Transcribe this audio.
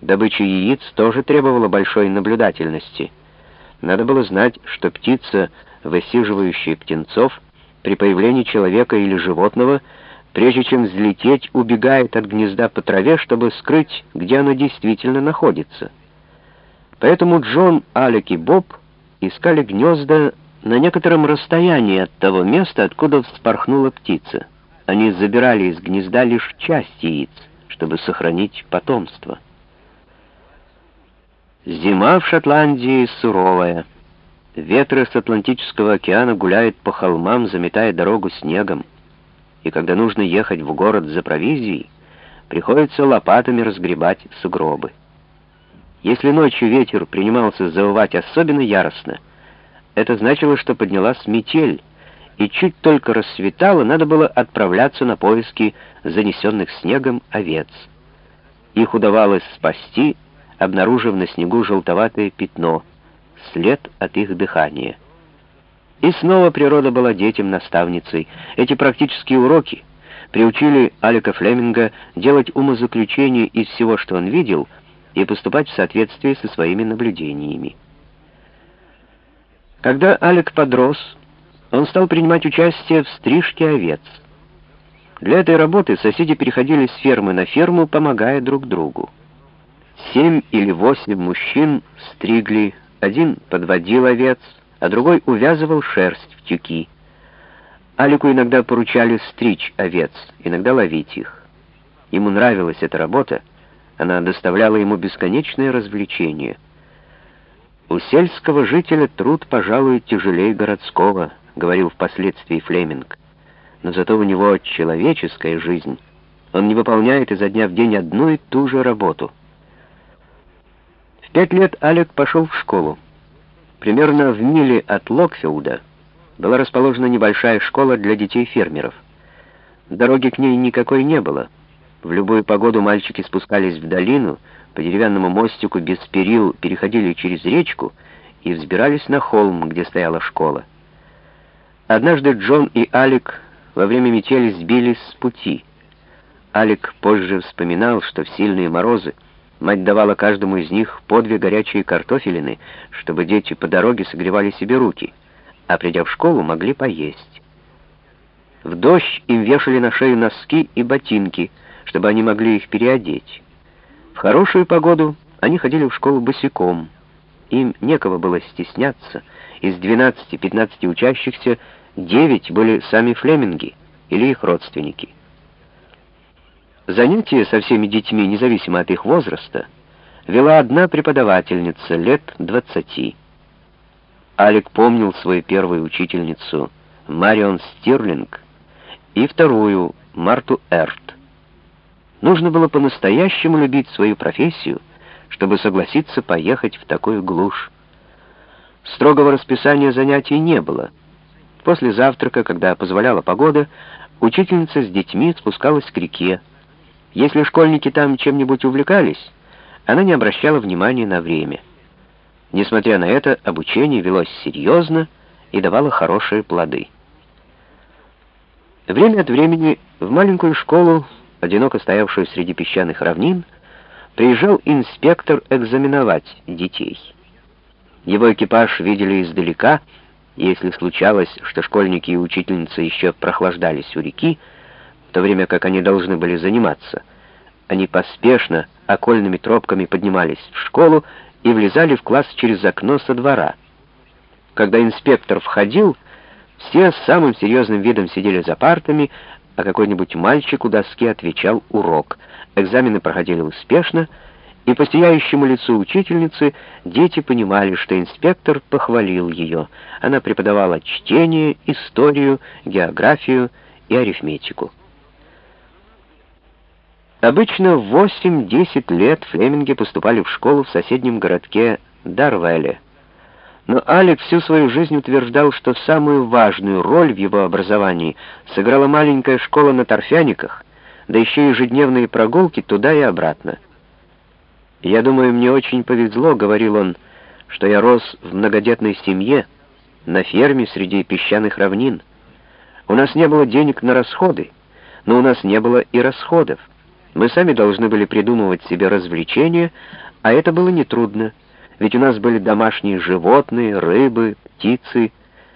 Добыча яиц тоже требовала большой наблюдательности. Надо было знать, что птица, высиживающая птенцов, при появлении человека или животного, прежде чем взлететь, убегает от гнезда по траве, чтобы скрыть, где оно действительно находится. Поэтому Джон, Алек и Боб искали гнезда на некотором расстоянии от того места, откуда вспорхнула птица. Они забирали из гнезда лишь часть яиц, чтобы сохранить потомство. Зима в Шотландии суровая. Ветры с Атлантического океана гуляют по холмам, заметая дорогу снегом. И когда нужно ехать в город за провизией, приходится лопатами разгребать сугробы. Если ночью ветер принимался завывать особенно яростно, это значило, что поднялась метель, и чуть только рассветало, надо было отправляться на поиски занесенных снегом овец. Их удавалось спасти обнаружив на снегу желтоватое пятно, след от их дыхания. И снова природа была детям наставницей. Эти практические уроки приучили Алика Флеминга делать умозаключения из всего, что он видел, и поступать в соответствии со своими наблюдениями. Когда Алик подрос, он стал принимать участие в стрижке овец. Для этой работы соседи переходили с фермы на ферму, помогая друг другу. Семь или восемь мужчин стригли, один подводил овец, а другой увязывал шерсть в тюки. Алику иногда поручали стричь овец, иногда ловить их. Ему нравилась эта работа, она доставляла ему бесконечное развлечение. «У сельского жителя труд, пожалуй, тяжелее городского», — говорил впоследствии Флеминг. «Но зато у него человеческая жизнь. Он не выполняет изо дня в день одну и ту же работу». Пять лет Алек пошел в школу. Примерно в миле от Локфилда была расположена небольшая школа для детей-фермеров. Дороги к ней никакой не было. В любую погоду мальчики спускались в долину, по деревянному мостику без перил переходили через речку и взбирались на холм, где стояла школа. Однажды Джон и Алик во время метели сбились с пути. Алик позже вспоминал, что в сильные морозы Мать давала каждому из них по две горячие картофелины, чтобы дети по дороге согревали себе руки, а придя в школу, могли поесть. В дождь им вешали на шею носки и ботинки, чтобы они могли их переодеть. В хорошую погоду они ходили в школу босиком. Им некого было стесняться. Из 12-15 учащихся 9 были сами флеминги или их родственники. Занятия со всеми детьми, независимо от их возраста, вела одна преподавательница лет двадцати. Алик помнил свою первую учительницу, Марион Стирлинг, и вторую, Марту Эрт. Нужно было по-настоящему любить свою профессию, чтобы согласиться поехать в такую глушь. Строгого расписания занятий не было. После завтрака, когда позволяла погода, учительница с детьми спускалась к реке, если школьники там чем-нибудь увлекались, она не обращала внимания на время. Несмотря на это, обучение велось серьезно и давало хорошие плоды. Время от времени в маленькую школу, одиноко стоявшую среди песчаных равнин, приезжал инспектор экзаменовать детей. Его экипаж видели издалека, если случалось, что школьники и учительницы еще прохлаждались у реки, то время как они должны были заниматься. Они поспешно, окольными тропками поднимались в школу и влезали в класс через окно со двора. Когда инспектор входил, все с самым серьезным видом сидели за партами, а какой-нибудь мальчик у доски отвечал урок. Экзамены проходили успешно, и по сияющему лицу учительницы дети понимали, что инспектор похвалил ее. Она преподавала чтение, историю, географию и арифметику. Обычно в 8-10 лет флеминги поступали в школу в соседнем городке Дарвеле. Но Алек всю свою жизнь утверждал, что самую важную роль в его образовании сыграла маленькая школа на торфяниках, да еще ежедневные прогулки туда и обратно. «Я думаю, мне очень повезло», — говорил он, — «что я рос в многодетной семье, на ферме среди песчаных равнин. У нас не было денег на расходы, но у нас не было и расходов. Мы сами должны были придумывать себе развлечения, а это было нетрудно, ведь у нас были домашние животные, рыбы, птицы —